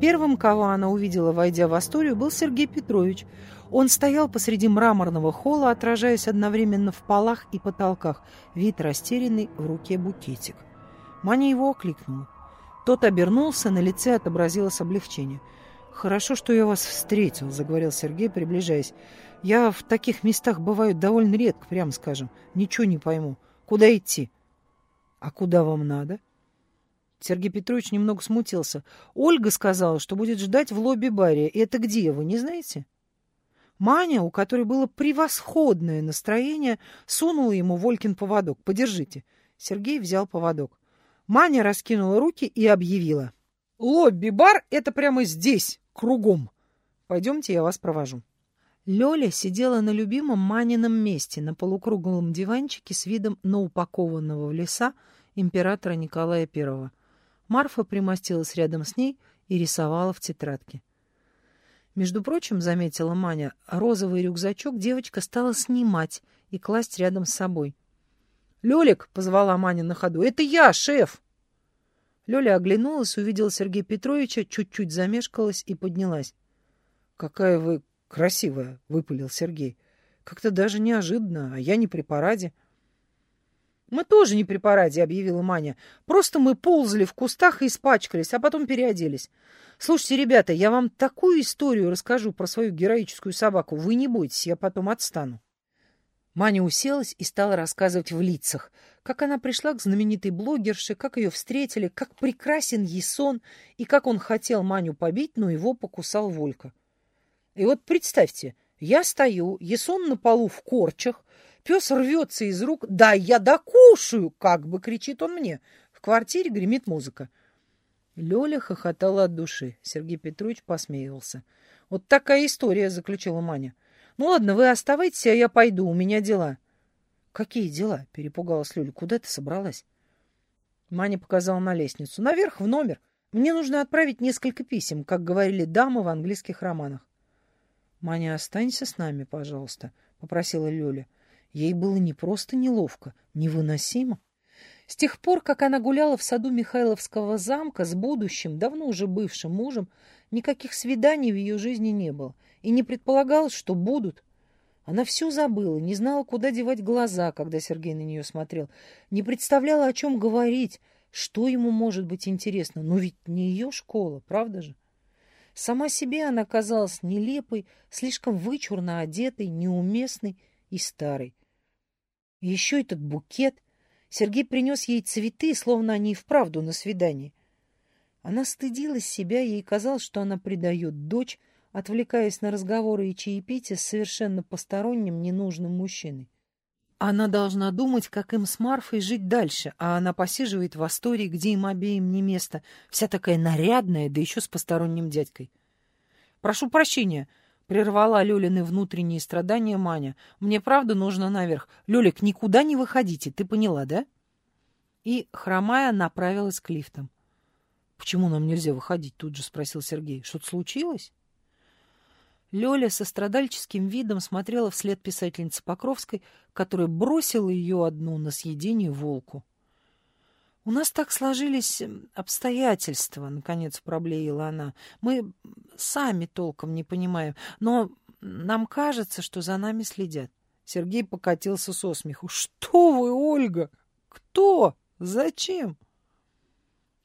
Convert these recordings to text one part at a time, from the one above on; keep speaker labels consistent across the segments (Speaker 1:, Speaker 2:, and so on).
Speaker 1: Первым, кого она увидела, войдя в Асторию, был Сергей Петрович. Он стоял посреди мраморного холла, отражаясь одновременно в полах и потолках, вид растерянный, в руке букетик. Маня его окликнула. Тот обернулся, на лице отобразилось облегчение. «Хорошо, что я вас встретил», — заговорил Сергей, приближаясь. «Я в таких местах бываю довольно редко, прямо скажем. Ничего не пойму. Куда идти?» «А куда вам надо?» Сергей Петрович немного смутился. «Ольга сказала, что будет ждать в лобби-баре. Это где, вы не знаете?» Маня, у которой было превосходное настроение, сунула ему Волькин поводок. «Подержите». Сергей взял поводок. Маня раскинула руки и объявила. «Лобби-бар — это прямо здесь, кругом. Пойдемте, я вас провожу». Лёля сидела на любимом Манином месте, на полукруглом диванчике с видом на упакованного в леса императора Николая I. Марфа примостилась рядом с ней и рисовала в тетрадке. Между прочим, заметила Маня, розовый рюкзачок девочка стала снимать и класть рядом с собой. «Лёлик!» — позвала Маня на ходу. «Это я, шеф!» Лёля оглянулась, увидела Сергея Петровича, чуть-чуть замешкалась и поднялась. «Какая вы красивая!» — выпалил Сергей. «Как-то даже неожиданно, а я не при параде». «Мы тоже не при параде», — объявила Маня. «Просто мы ползали в кустах и испачкались, а потом переоделись. Слушайте, ребята, я вам такую историю расскажу про свою героическую собаку. Вы не бойтесь, я потом отстану». Маня уселась и стала рассказывать в лицах, как она пришла к знаменитой блогерше, как ее встретили, как прекрасен Есон и как он хотел Маню побить, но его покусал Волька. И вот представьте, я стою, Есон на полу в корчах, пес рвется из рук. «Да я докушаю!» — как бы кричит он мне. В квартире гремит музыка. Лёля хохотала от души. Сергей Петрович посмеивался. «Вот такая история», — заключила Маня. Ну ладно, вы оставайтесь, а я пойду, у меня дела. Какие дела? Перепугалась Люля. Куда ты собралась? Маня показала на лестницу. Наверх, в номер. Мне нужно отправить несколько писем, как говорили дамы в английских романах. Маня, останься с нами, пожалуйста, попросила Люля. Ей было не просто неловко, невыносимо. С тех пор, как она гуляла в саду Михайловского замка с будущим, давно уже бывшим мужем, никаких свиданий в ее жизни не было и не предполагалось, что будут. Она все забыла, не знала, куда девать глаза, когда Сергей на нее смотрел, не представляла, о чем говорить, что ему может быть интересно. Но ведь не ее школа, правда же? Сама себе она казалась нелепой, слишком вычурно одетой, неуместной и старой. Еще этот букет. Сергей принес ей цветы, словно они и вправду на свидании. Она стыдилась себя, ей казалось, что она предает дочь, отвлекаясь на разговоры и чаепитие с совершенно посторонним, ненужным мужчиной. Она должна думать, как им с Марфой жить дальше, а она посиживает в Астории, где им обеим не место, вся такая нарядная, да еще с посторонним дядькой. «Прошу прощения», — прервала Лёлины внутренние страдания Маня. «Мне правда нужно наверх. Лёлик, никуда не выходите, ты поняла, да?» И, хромая, направилась к лифтам. «Почему нам нельзя выходить?» — тут же спросил Сергей. «Что-то случилось?» Лёля со страдальческим видом смотрела вслед писательницы Покровской, которая бросила ее одну на съедение волку. «У нас так сложились обстоятельства», — наконец проблеяла она. «Мы сами толком не понимаем, но нам кажется, что за нами следят». Сергей покатился со смеху. «Что вы, Ольга? Кто? Зачем?»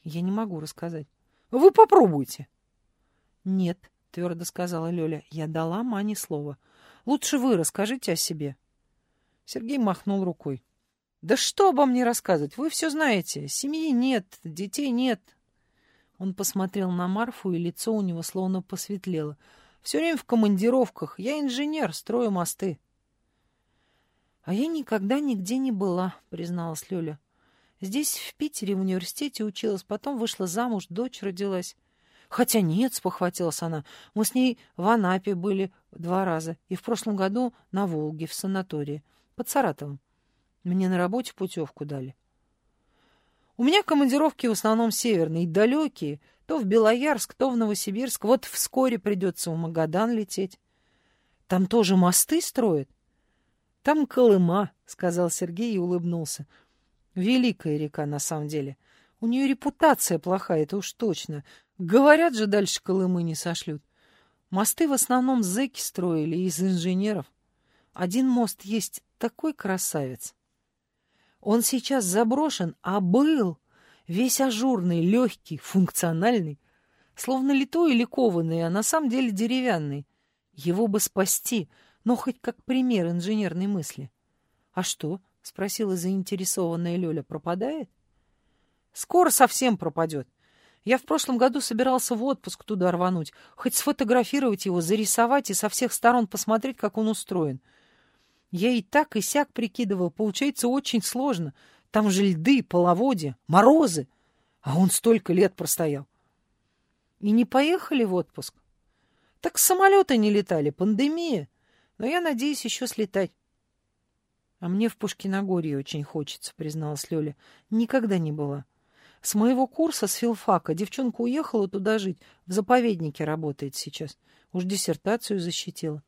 Speaker 1: «Я не могу рассказать». «Вы попробуйте». «Нет», — твердо сказала Лёля. — Я дала Мане слово. Лучше вы расскажите о себе. Сергей махнул рукой. — Да что обо мне рассказывать? Вы все знаете. Семьи нет, детей нет. Он посмотрел на Марфу, и лицо у него словно посветлело. Все время в командировках. Я инженер, строю мосты. — А я никогда нигде не была, — призналась Лёля. Здесь, в Питере, в университете училась, потом вышла замуж, дочь родилась. Хотя нет, спохватилась она, мы с ней в Анапе были два раза и в прошлом году на Волге в санатории под Саратовом. Мне на работе путевку дали. У меня командировки в основном северные, далекие, то в Белоярск, то в Новосибирск. Вот вскоре придется в Магадан лететь. Там тоже мосты строят? Там Колыма, — сказал Сергей и улыбнулся. Великая река, на самом деле. У нее репутация плохая, это уж точно. Говорят же, дальше Колымы не сошлют. Мосты в основном зэки строили из инженеров. Один мост есть такой красавец. Он сейчас заброшен, а был весь ажурный, легкий, функциональный, словно литой или кованый, а на самом деле деревянный. Его бы спасти, но хоть как пример инженерной мысли. — А что? — спросила заинтересованная Лёля. — Пропадает? — Скоро совсем пропадет. Я в прошлом году собирался в отпуск туда рвануть, хоть сфотографировать его, зарисовать и со всех сторон посмотреть, как он устроен. Я и так, и сяк прикидывал. Получается очень сложно. Там же льды, половодья, морозы. А он столько лет простоял. И не поехали в отпуск? Так самолеты не летали, пандемия. Но я надеюсь еще слетать. — А мне в Пушкиногорье очень хочется, — призналась Лёля. — Никогда не была. С моего курса, с филфака, девчонка уехала туда жить. В заповеднике работает сейчас. Уж диссертацию защитила.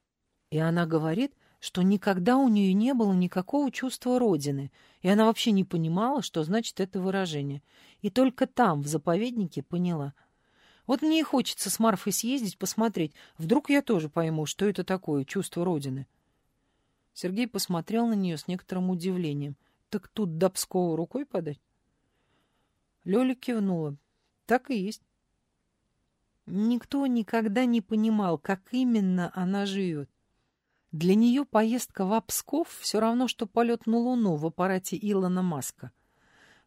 Speaker 1: И она говорит, что никогда у нее не было никакого чувства родины, и она вообще не понимала, что значит это выражение. И только там, в заповеднике, поняла — вот мне и хочется с Марфой съездить, посмотреть. Вдруг я тоже пойму, что это такое чувство Родины. Сергей посмотрел на нее с некоторым удивлением. Так тут до Пскова рукой подать? Лёля кивнула. Так и есть. Никто никогда не понимал, как именно она живет. Для нее поездка в Псков все равно, что полет на Луну в аппарате Илона Маска —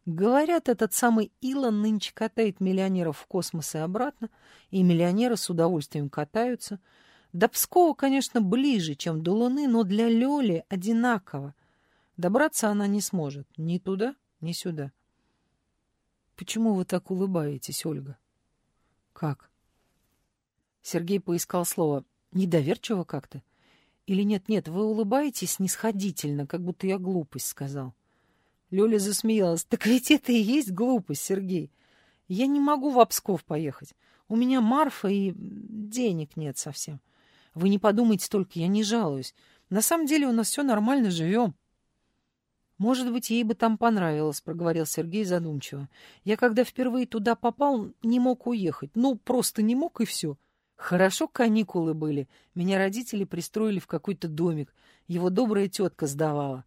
Speaker 1: Говорят, этот самый Илон нынче катает миллионеров в космос и обратно, и миллионеры с удовольствием катаются. До Пскова, конечно, ближе, чем до Луны, но для Лёли одинаково. Добраться она не сможет ни туда, ни сюда. Почему вы так улыбаетесь, Ольга? Как? Сергей поискал слово. Недоверчиво как-то? Или нет-нет, вы улыбаетесь снисходительно, как будто я глупость сказал. — Лёля засмеялась. «Так ведь это и есть глупость, Сергей. Я не могу в Псков поехать. У меня Марфа и денег нет совсем. Вы не подумайте только, я не жалуюсь. На самом деле у нас все нормально, живем». «Может быть, ей бы там понравилось», — проговорил Сергей задумчиво. «Я, когда впервые туда попал, не мог уехать. Ну, просто не мог, и все. Хорошо каникулы были. Меня родители пристроили в какой-то домик. Его добрая тетка сдавала.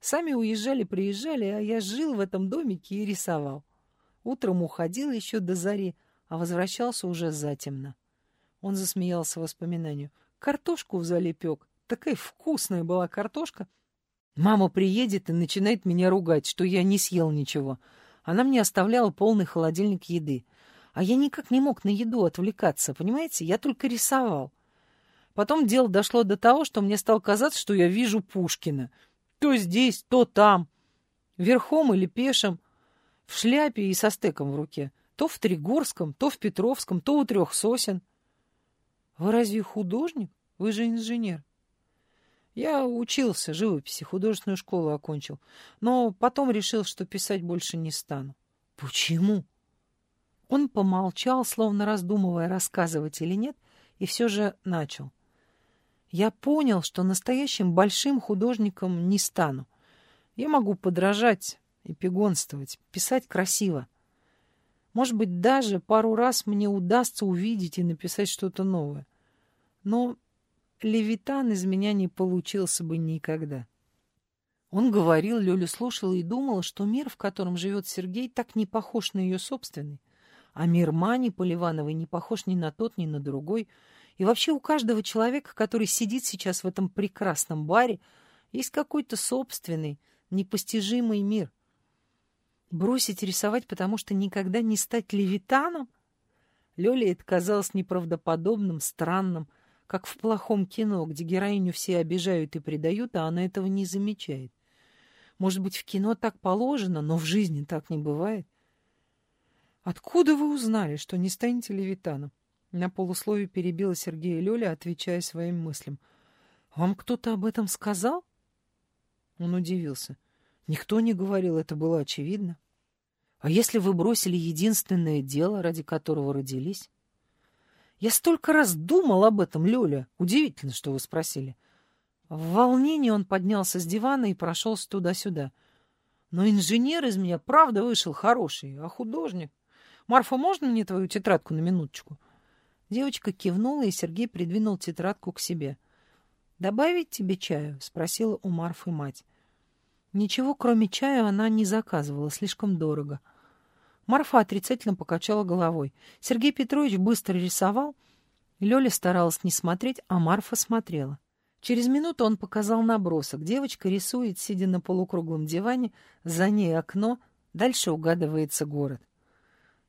Speaker 1: Сами уезжали-приезжали, а я жил в этом домике и рисовал. Утром уходил еще до зари, а возвращался уже затемно. Он засмеялся воспоминанию. Картошку в зале пек. Такая вкусная была картошка. Мама приедет и начинает меня ругать, что я не съел ничего. Она мне оставляла полный холодильник еды. А я никак не мог на еду отвлекаться, понимаете? Я только рисовал. Потом дело дошло до того, что мне стало казаться, что я вижу Пушкина — то здесь, то там. Верхом или пешим, в шляпе и со стеком в руке. То в Тригорском, то в Петровском, то у трех сосен. Вы разве художник? Вы же инженер. Я учился живописи, художественную школу окончил. Но потом решил, что писать больше не стану. Почему? Он помолчал, словно раздумывая, рассказывать или нет, и все же начал я понял, что настоящим большим художником не стану. Я могу подражать, эпигонствовать, писать красиво. Может быть, даже пару раз мне удастся увидеть и написать что-то новое. Но левитан из меня не получился бы никогда. Он говорил, Лёля слушала и думала, что мир, в котором живет Сергей, так не похож на ее собственный. А мир Мани Поливановой не похож ни на тот, ни на другой — и вообще у каждого человека, который сидит сейчас в этом прекрасном баре, есть какой-то собственный, непостижимый мир. Бросить рисовать, потому что никогда не стать левитаном? Лёле это казалось неправдоподобным, странным, как в плохом кино, где героиню все обижают и предают, а она этого не замечает. Может быть, в кино так положено, но в жизни так не бывает. Откуда вы узнали, что не станете левитаном? На полусловие перебила Сергея Лёля, отвечая своим мыслям. «Вам кто-то об этом сказал?» Он удивился. Никто не говорил, это было очевидно. «А если вы бросили единственное дело, ради которого родились?» «Я столько раз думал об этом, Лёля. Удивительно, что вы спросили». В волнении он поднялся с дивана и прошелся туда-сюда. Но инженер из меня правда вышел хороший, а художник... Марфа, можно мне твою тетрадку на минуточку? Девочка кивнула, и Сергей придвинул тетрадку к себе. «Добавить тебе чаю?» — спросила у Марфы мать. Ничего, кроме чая, она не заказывала, слишком дорого. Марфа отрицательно покачала головой. Сергей Петрович быстро рисовал. Лёля старалась не смотреть, а Марфа смотрела. Через минуту он показал набросок. Девочка рисует, сидя на полукруглом диване, за ней окно, дальше угадывается город.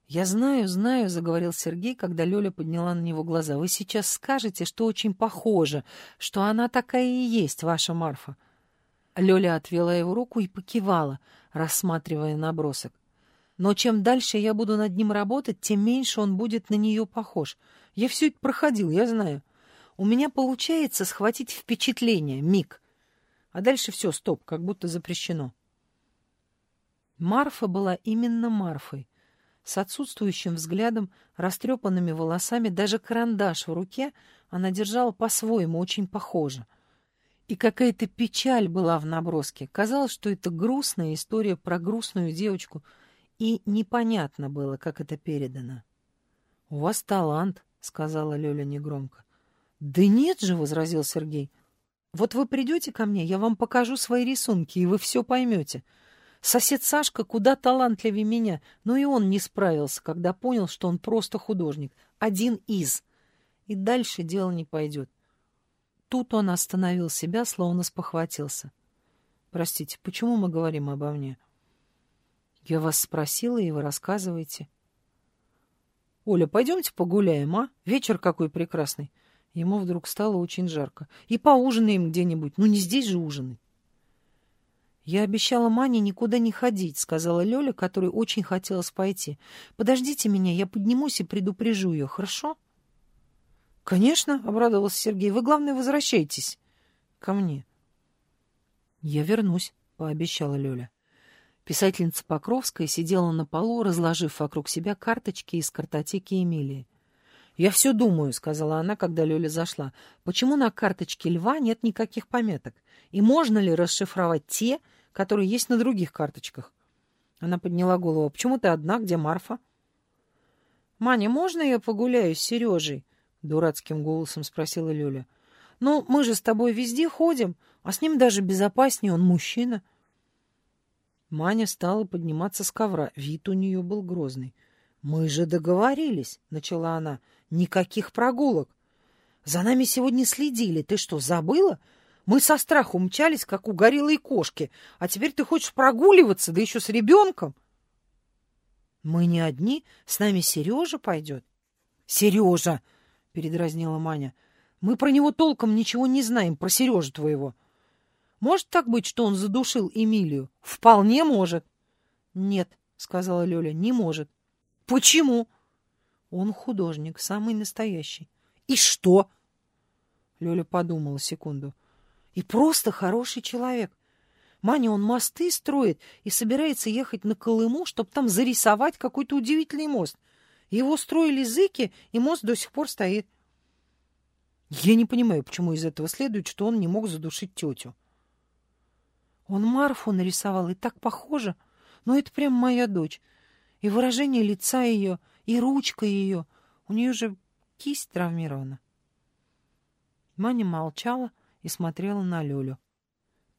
Speaker 1: «Я знаю, знаю», — заговорил Сергей, когда Лёля подняла на него глаза. «Вы сейчас скажете, что очень похоже, что она такая и есть, ваша Марфа. Лёля отвела его руку и покивала, рассматривая набросок. Но чем дальше я буду над ним работать, тем меньше он будет на нее похож. Я все это проходил, я знаю. У меня получается схватить впечатление, миг. А дальше все, стоп, как будто запрещено. Марфа была именно Марфой. С отсутствующим взглядом, растрепанными волосами, даже карандаш в руке она держала по-своему, очень похоже — и какая-то печаль была в наброске. Казалось, что это грустная история про грустную девочку, и непонятно было, как это передано. — У вас талант, — сказала Лёля негромко. — Да нет же, — возразил Сергей. — Вот вы придете ко мне, я вам покажу свои рисунки, и вы все поймете. Сосед Сашка куда талантливее меня, но и он не справился, когда понял, что он просто художник, один из. И дальше дело не пойдет. Тут он остановил себя, словно спохватился. «Простите, почему мы говорим обо мне?» «Я вас спросила, и вы рассказываете». «Оля, пойдемте погуляем, а? Вечер какой прекрасный!» Ему вдруг стало очень жарко. «И поужинаем где-нибудь. Ну, не здесь же ужинать!» «Я обещала Мане никуда не ходить», — сказала Лёля, которой очень хотелось пойти. «Подождите меня, я поднимусь и предупрежу ее, хорошо?» «Конечно», — обрадовался Сергей. «Вы, главное, возвращайтесь ко мне». «Я вернусь», — пообещала Лёля. Писательница Покровская сидела на полу, разложив вокруг себя карточки из картотеки Эмилии. «Я все думаю», — сказала она, когда Лёля зашла. «Почему на карточке льва нет никаких пометок? И можно ли расшифровать те, которые есть на других карточках?» Она подняла голову. «Почему ты одна? Где Марфа?» «Маня, можно я погуляю с Сережей?» — дурацким голосом спросила Лёля. «Ну, мы же с тобой везде ходим, а с ним даже безопаснее, он мужчина». Маня стала подниматься с ковра. Вид у нее был грозный. «Мы же договорились», — начала она. «Никаких прогулок. За нами сегодня следили. Ты что, забыла? Мы со страху мчались, как угорелые кошки. А теперь ты хочешь прогуливаться, да еще с ребенком?» «Мы не одни. С нами Сережа пойдет». «Сережа!» передразнила Маня. Мы про него толком ничего не знаем, про Сережу твоего. Может так быть, что он задушил Эмилию? Вполне может. Нет, сказала Лёля, не может. Почему? Он художник, самый настоящий. И что? Лёля подумала секунду. И просто хороший человек. Маня, он мосты строит и собирается ехать на Колыму, чтобы там зарисовать какой-то удивительный мост. Его строили зыки, и мост до сих пор стоит. Я не понимаю, почему из этого следует, что он не мог задушить тетю. Он Марфу нарисовал, и так похоже. Но это прям моя дочь. И выражение лица ее, и ручка ее. У нее же кисть травмирована. Маня молчала и смотрела на Лёлю.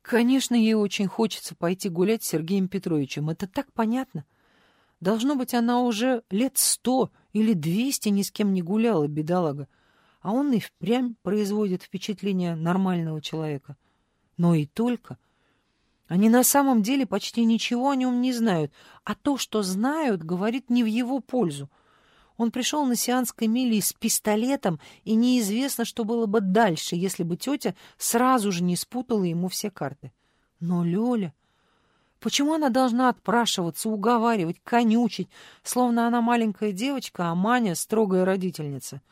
Speaker 1: Конечно, ей очень хочется пойти гулять с Сергеем Петровичем. Это так понятно. — Должно быть, она уже лет сто или двести ни с кем не гуляла, бедолага. А он и впрямь производит впечатление нормального человека. Но и только. Они на самом деле почти ничего о нем не знают, а то, что знают, говорит не в его пользу. Он пришел на сеанс к Эмилии с пистолетом, и неизвестно, что было бы дальше, если бы тетя сразу же не спутала ему все карты. Но Лёля... Почему она должна отпрашиваться, уговаривать, конючить, словно она маленькая девочка, а Маня — строгая родительница?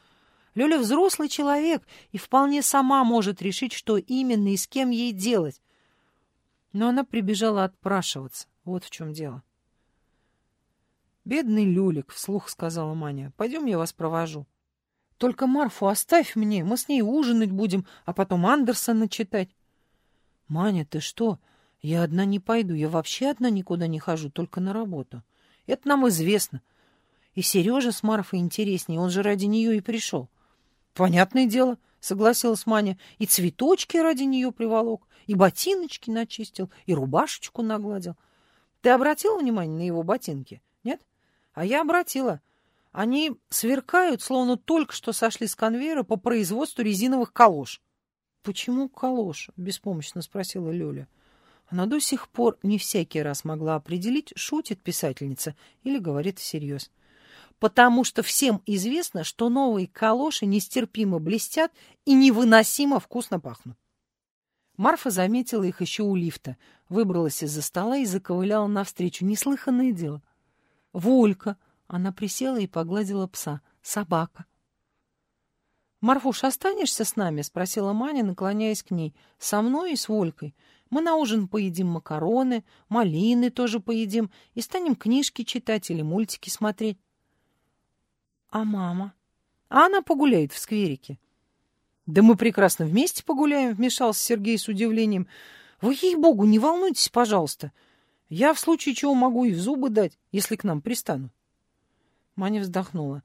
Speaker 1: Лёля взрослый человек и вполне сама может решить, что именно и с кем ей делать. Но она прибежала отпрашиваться. Вот в чем дело. «Бедный Люлик», — вслух сказала Маня, — «пойдем я вас провожу». «Только Марфу оставь мне, мы с ней ужинать будем, а потом Андерсона читать». «Маня, ты что?» Я одна не пойду, я вообще одна никуда не хожу, только на работу. Это нам известно. И Сережа с Марфой интереснее, он же ради нее и пришел. Понятное дело, согласилась Маня, и цветочки ради нее приволок, и ботиночки начистил, и рубашечку нагладил. Ты обратила внимание на его ботинки? А я обратила. Они сверкают, словно только что сошли с конвейера по производству резиновых калош. — Почему калош? — беспомощно спросила Лёля. Она до сих пор не всякий раз могла определить, шутит писательница или говорит всерьез. Потому что всем известно, что новые калоши нестерпимо блестят и невыносимо вкусно пахнут. Марфа заметила их еще у лифта, выбралась из-за стола и заковыляла навстречу. Неслыханное дело. «Волька!» Она присела и погладила пса. «Собака!» «Марфуш, останешься с нами?» — спросила Маня, наклоняясь к ней. «Со мной и с Волькой. Мы на ужин поедим макароны, малины тоже поедим и станем книжки читать или мультики смотреть». «А мама?» «А она погуляет в скверике». «Да мы прекрасно вместе погуляем», — вмешался Сергей с удивлением. «Вы, ей-богу, не волнуйтесь, пожалуйста. Я в случае чего могу и в зубы дать, если к нам пристанут». Маня вздохнула.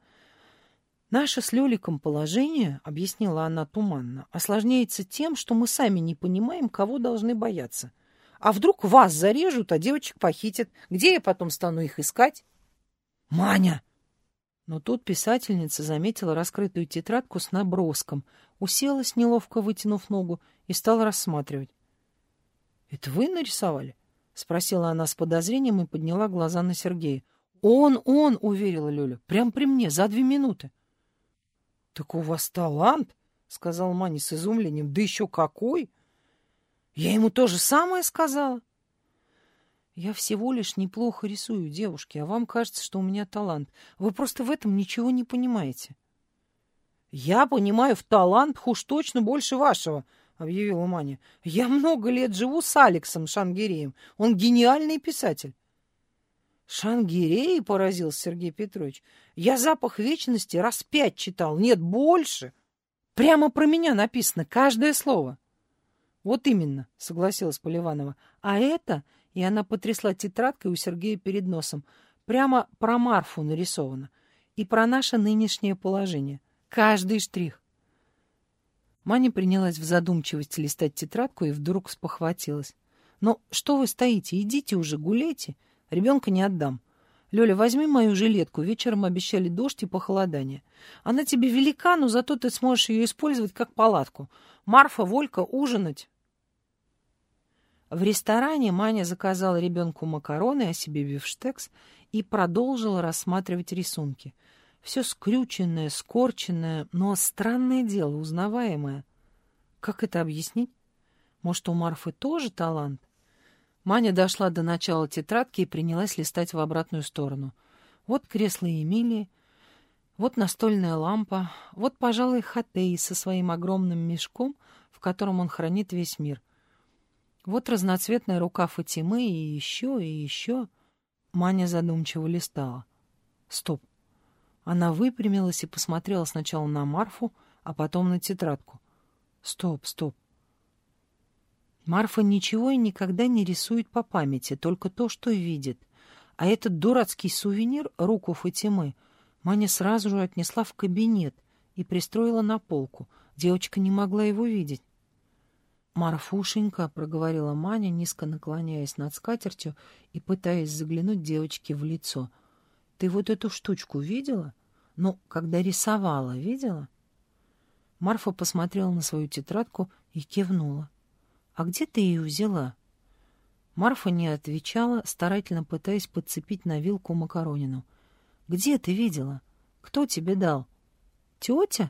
Speaker 1: «Наше с Лёликом положение, — объяснила она туманно, — осложняется тем, что мы сами не понимаем, кого должны бояться. А вдруг вас зарежут, а девочек похитят? Где я потом стану их искать?» «Маня!» Но тут писательница заметила раскрытую тетрадку с наброском, уселась, неловко вытянув ногу, и стала рассматривать. «Это вы нарисовали?» — спросила она с подозрением и подняла глаза на Сергея. «Он, он!» — уверила Лёля. «Прям при мне, за две минуты». «Так у вас талант?» — сказал Маня с изумлением. «Да еще какой!» «Я ему то же самое сказала». «Я всего лишь неплохо рисую, девушки, а вам кажется, что у меня талант. Вы просто в этом ничего не понимаете». «Я понимаю в талант уж точно больше вашего», — объявила Маня. «Я много лет живу с Алексом Шангиреем. Он гениальный писатель». «Шангирей?» — поразился Сергей Петрович. «Я запах вечности раз пять читал, нет, больше. Прямо про меня написано каждое слово». «Вот именно», — согласилась Поливанова. «А это...» — и она потрясла тетрадкой у Сергея перед носом. «Прямо про Марфу нарисовано. И про наше нынешнее положение. Каждый штрих». Маня принялась в задумчивости листать тетрадку и вдруг спохватилась. «Ну, что вы стоите? Идите уже, гуляйте». Ребенка не отдам. Лёля, возьми мою жилетку. Вечером обещали дождь и похолодание. Она тебе велика, но зато ты сможешь ее использовать как палатку. Марфа, Волька, ужинать. В ресторане Маня заказала ребенку макароны, а себе бифштекс и продолжила рассматривать рисунки. Все скрюченное, скорченное, но странное дело, узнаваемое. Как это объяснить? Может, у Марфы тоже талант? Маня дошла до начала тетрадки и принялась листать в обратную сторону. Вот кресло Эмилии, вот настольная лампа, вот, пожалуй, Хатей со своим огромным мешком, в котором он хранит весь мир. Вот разноцветная рука Фатимы и еще, и еще. Маня задумчиво листала. Стоп. Она выпрямилась и посмотрела сначала на Марфу, а потом на тетрадку. Стоп, стоп. Марфа ничего и никогда не рисует по памяти, только то, что видит. А этот дурацкий сувенир, руку Фатимы, Маня сразу же отнесла в кабинет и пристроила на полку. Девочка не могла его видеть. «Марфушенька», — проговорила Маня, низко наклоняясь над скатертью и пытаясь заглянуть девочке в лицо. «Ты вот эту штучку видела? Ну, когда рисовала, видела?» Марфа посмотрела на свою тетрадку и кивнула. «А где ты ее взяла?» Марфа не отвечала, старательно пытаясь подцепить на вилку макаронину. «Где ты видела? Кто тебе дал? Тетя?»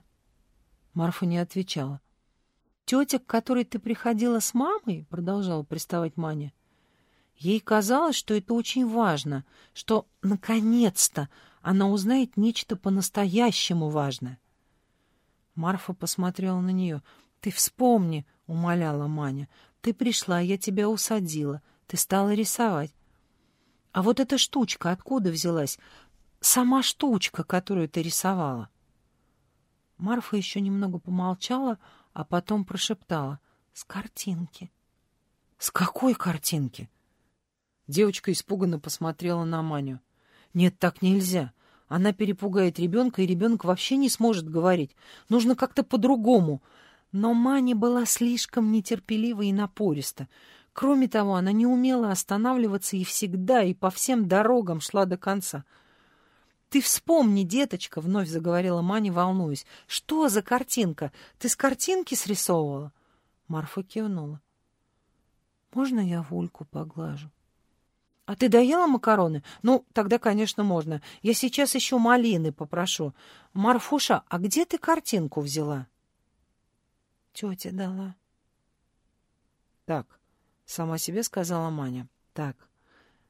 Speaker 1: Марфа не отвечала. «Тетя, к которой ты приходила с мамой?» — продолжала приставать Маня. Ей казалось, что это очень важно, что, наконец-то, она узнает нечто по-настоящему важное. Марфа посмотрела на нее. «Ты вспомни», — умоляла Маня. «Ты пришла, я тебя усадила. Ты стала рисовать. А вот эта штучка откуда взялась? Сама штучка, которую ты рисовала». Марфа еще немного помолчала, а потом прошептала. «С картинки». «С какой картинки?» Девочка испуганно посмотрела на Маню. «Нет, так нельзя. Она перепугает ребенка, и ребенок вообще не сможет говорить. Нужно как-то по-другому». Но Маня была слишком нетерпелива и напориста. Кроме того, она не умела останавливаться и всегда, и по всем дорогам шла до конца. «Ты вспомни, деточка», — вновь заговорила Маня, волнуясь. «Что за картинка? Ты с картинки срисовывала?» Марфа кивнула. «Можно я Вульку поглажу?» «А ты доела макароны? Ну, тогда, конечно, можно. Я сейчас еще малины попрошу. Марфуша, а где ты картинку взяла?» «Тетя дала». «Так, Сама себе сказала Маня. Так,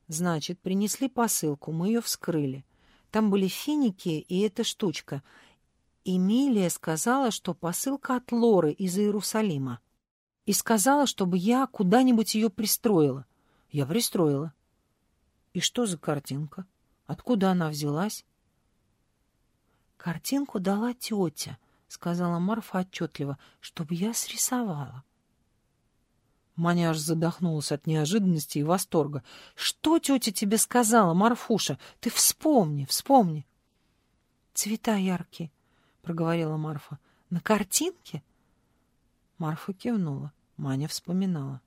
Speaker 1: значит, принесли посылку, мы ее вскрыли. Там были финики и эта штучка. Эмилия сказала, что посылка от Лоры из Иерусалима. И сказала, чтобы я куда-нибудь ее пристроила. Я пристроила. И что за картинка? Откуда она взялась? Картинку дала тетя, сказала Марфа отчетливо, чтобы я срисовала. Маня аж задохнулась от неожиданности и восторга. «Что тетя тебе сказала, Марфуша? Ты вспомни, вспомни!» «Цвета яркие», — проговорила Марфа. «На картинке?» Марфа кивнула. Маня вспоминала.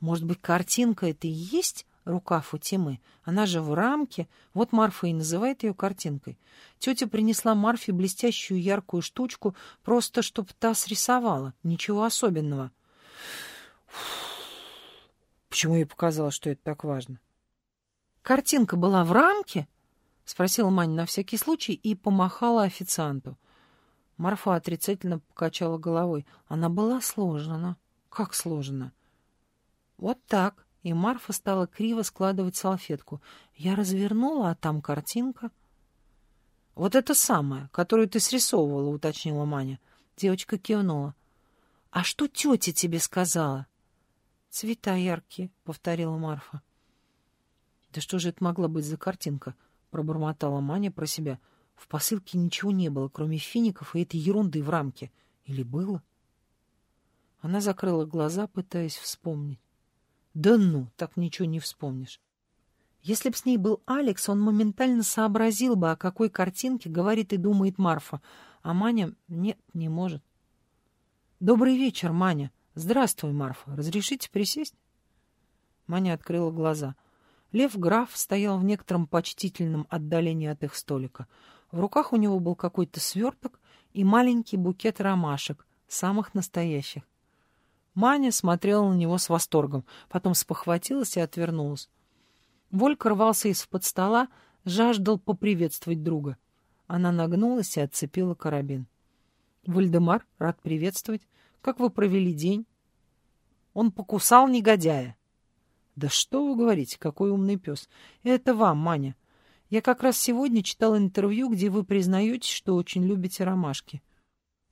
Speaker 1: «Может быть, картинка — это и есть рука Фатимы? Она же в рамке. Вот Марфа и называет ее картинкой. Тетя принесла Марфе блестящую яркую штучку, просто чтобы та срисовала. Ничего особенного». Почему ей показалось, что это так важно? «Картинка была в рамке?» — спросила Маня на всякий случай и помахала официанту. Марфа отрицательно покачала головой. Она была сложена. Как сложена? Вот так. И Марфа стала криво складывать салфетку. Я развернула, а там картинка. Вот это самое, которую ты срисовывала, уточнила Маня. Девочка кивнула. А что тетя тебе сказала? «Цвета яркие», — повторила Марфа. «Да что же это могла быть за картинка?» — пробормотала Маня про себя. «В посылке ничего не было, кроме фиников и этой ерунды в рамке. Или было?» Она закрыла глаза, пытаясь вспомнить. «Да ну, так ничего не вспомнишь». Если б с ней был Алекс, он моментально сообразил бы, о какой картинке говорит и думает Марфа, а Маня нет, не может. «Добрый вечер, Маня», «Здравствуй, Марфа. Разрешите присесть?» Маня открыла глаза. Лев Граф стоял в некотором почтительном отдалении от их столика. В руках у него был какой-то сверток и маленький букет ромашек, самых настоящих. Маня смотрела на него с восторгом, потом спохватилась и отвернулась. Волька рвался из-под стола, жаждал поприветствовать друга. Она нагнулась и отцепила карабин. «Вальдемар, рад приветствовать. Как вы провели день? Он покусал негодяя. Да что вы говорите, какой умный пес. Это вам, Маня. Я как раз сегодня читал интервью, где вы признаетесь, что очень любите ромашки.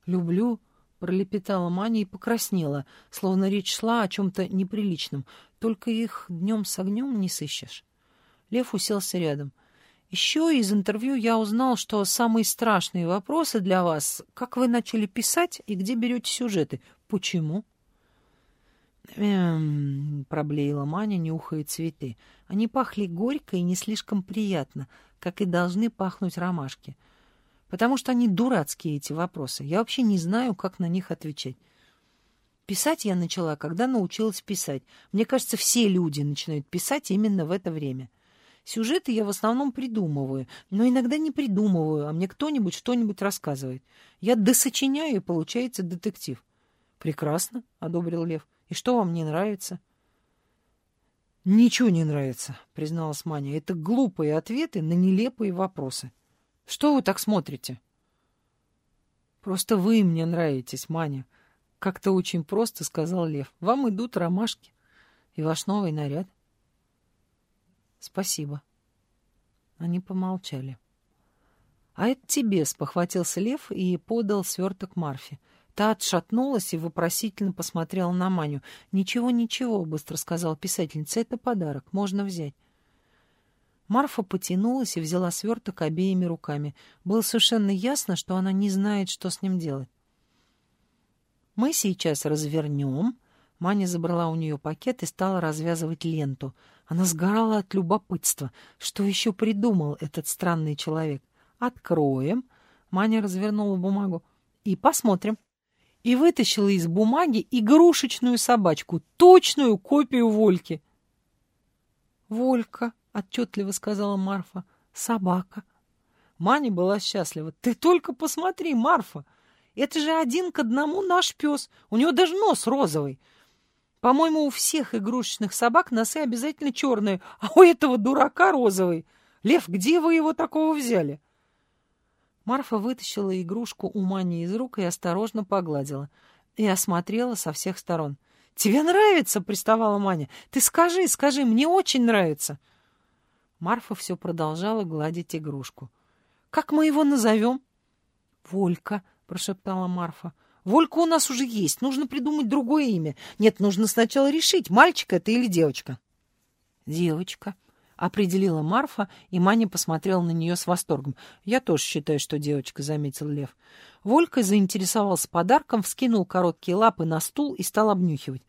Speaker 1: Люблю, пролепетала Маня и покраснела, словно речь шла о чем-то неприличном. Только их днем с огнем не сыщешь. Лев уселся рядом. Еще из интервью я узнал, что самые страшные вопросы для вас — как вы начали писать и где берете сюжеты. Почему? «Эм...» — проблеяла Маня, нюхая цветы. Они пахли горько и не слишком приятно, как и должны пахнуть ромашки. Потому что они дурацкие, эти вопросы. Я вообще не знаю, как на них отвечать. Писать я начала, когда научилась писать. Мне кажется, все люди начинают писать именно в это время. Сюжеты я в основном придумываю, но иногда не придумываю, а мне кто-нибудь что-нибудь рассказывает. Я досочиняю, и получается детектив. Прекрасно, — одобрил Лев. И что вам не нравится? Ничего не нравится, призналась Маня. Это глупые ответы на нелепые вопросы. Что вы так смотрите? Просто вы мне нравитесь, Маня. Как-то очень просто сказал Лев. Вам идут ромашки и ваш новый наряд. Спасибо. Они помолчали. А это тебе, спохватился Лев и подал сверток Марфе. Та отшатнулась и вопросительно посмотрела на Маню. «Ничего, ничего», — быстро сказала писательница, — «это подарок, можно взять». Марфа потянулась и взяла сверток обеими руками. Было совершенно ясно, что она не знает, что с ним делать. «Мы сейчас развернем», Маня забрала у нее пакет и стала развязывать ленту. Она сгорала от любопытства. Что еще придумал этот странный человек? «Откроем». Маня развернула бумагу. «И посмотрим». И вытащила из бумаги игрушечную собачку, точную копию Вольки. «Волька», — отчетливо сказала Марфа, — «собака». Маня была счастлива. «Ты только посмотри, Марфа! Это же один к одному наш пес. У него даже нос розовый. По-моему, у всех игрушечных собак носы обязательно черные, а у этого дурака розовый. Лев, где вы его такого взяли?» Марфа вытащила игрушку у Мани из рук и осторожно погладила. И осмотрела со всех сторон. «Тебе нравится?» — приставала Маня. «Ты скажи, скажи, мне очень нравится!» Марфа все продолжала гладить игрушку. «Как мы его назовем?» «Волька», — прошептала Марфа. «Волька у нас уже есть. Нужно придумать другое имя. Нет, нужно сначала решить, мальчик это или девочка». «Девочка», определила Марфа, и Маня посмотрела на нее с восторгом. «Я тоже считаю, что девочка», — заметил Лев. Волька заинтересовался подарком, вскинул короткие лапы на стул и стал обнюхивать.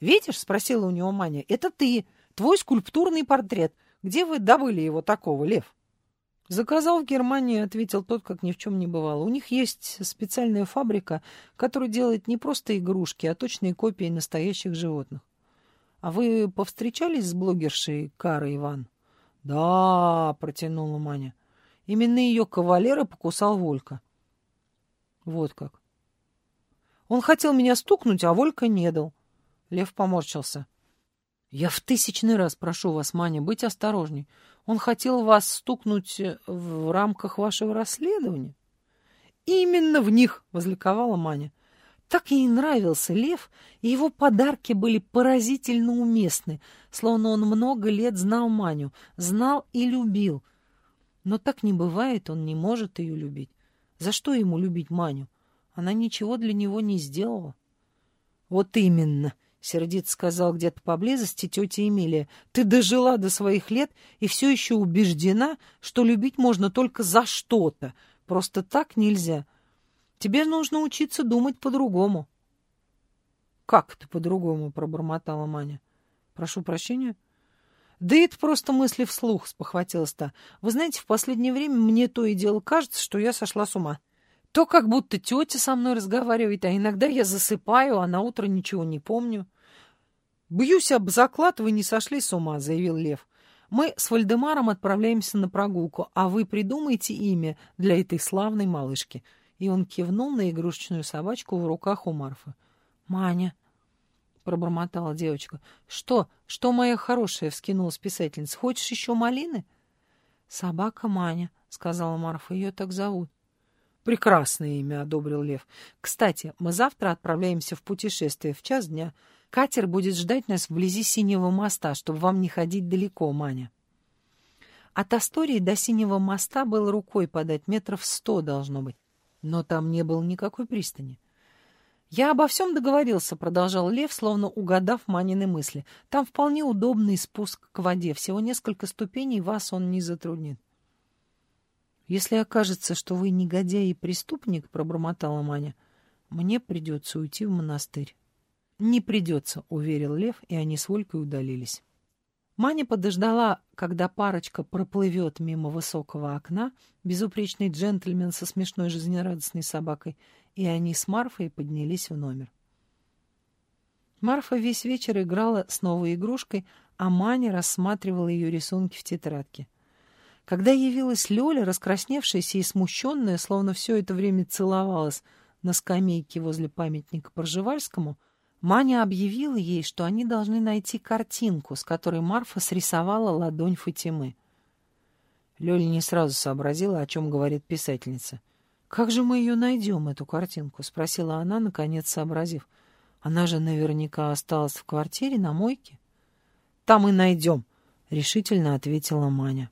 Speaker 1: «Видишь?» — спросила у него Маня. «Это ты, твой скульптурный портрет. Где вы добыли его такого, Лев?» «Заказал в Германии», — ответил тот, как ни в чем не бывало. «У них есть специальная фабрика, которая делает не просто игрушки, а точные копии настоящих животных». «А вы повстречались с блогершей Карой Иван?» «Да», — протянула Маня. «Именно ее кавалера покусал Волька». «Вот как». «Он хотел меня стукнуть, а Волька не дал». Лев поморщился. «Я в тысячный раз прошу вас, Маня, быть осторожней. Он хотел вас стукнуть э, в рамках вашего расследования?» «Именно в них!» — возликовала Маня. Так ей нравился лев, и его подарки были поразительно уместны, словно он много лет знал Маню, знал и любил. Но так не бывает, он не может ее любить. За что ему любить Маню? Она ничего для него не сделала. Вот именно, сердито сказал где-то поблизости тетя Эмилия. Ты дожила до своих лет и все еще убеждена, что любить можно только за что-то. Просто так нельзя. Тебе нужно учиться думать по-другому. — Как это по-другому? — пробормотала Маня. — Прошу прощения. — Да это просто мысли вслух, — спохватилась та. — Вы знаете, в последнее время мне то и дело кажется, что я сошла с ума. То как будто тетя со мной разговаривает, а иногда я засыпаю, а на утро ничего не помню. — Бьюсь об заклад, вы не сошли с ума, — заявил Лев. — Мы с Вальдемаром отправляемся на прогулку, а вы придумайте имя для этой славной малышки. — и он кивнул на игрушечную собачку в руках у Марфы. «Маня!» — пробормотала девочка. «Что? Что, моя хорошая?» — вскинулась писательница. «Хочешь еще малины?» «Собака Маня», — сказала Марфа. «Ее так зовут». «Прекрасное имя», — одобрил Лев. «Кстати, мы завтра отправляемся в путешествие в час дня. Катер будет ждать нас вблизи Синего моста, чтобы вам не ходить далеко, Маня». От Астории до Синего моста было рукой подать, метров сто должно быть. Но там не было никакой пристани. «Я обо всем договорился», — продолжал Лев, словно угадав Манины мысли. «Там вполне удобный спуск к воде. Всего несколько ступеней, вас он не затруднит». «Если окажется, что вы негодяй и преступник», — пробормотала Маня, — «мне придется уйти в монастырь». «Не придется», — уверил Лев, и они с Волькой удалились. Маня подождала, когда парочка проплывет мимо высокого окна, безупречный джентльмен со смешной жизнерадостной собакой, и они с Марфой поднялись в номер. Марфа весь вечер играла с новой игрушкой, а Маня рассматривала ее рисунки в тетрадке. Когда явилась Лёля, раскрасневшаяся и смущенная, словно все это время целовалась на скамейке возле памятника Пржевальскому, Маня объявила ей, что они должны найти картинку, с которой Марфа срисовала ладонь Фатимы. Лёля не сразу сообразила, о чем говорит писательница. «Как же мы ее найдем, эту картинку?» — спросила она, наконец сообразив. «Она же наверняка осталась в квартире на мойке». «Там и найдем», — решительно ответила Маня.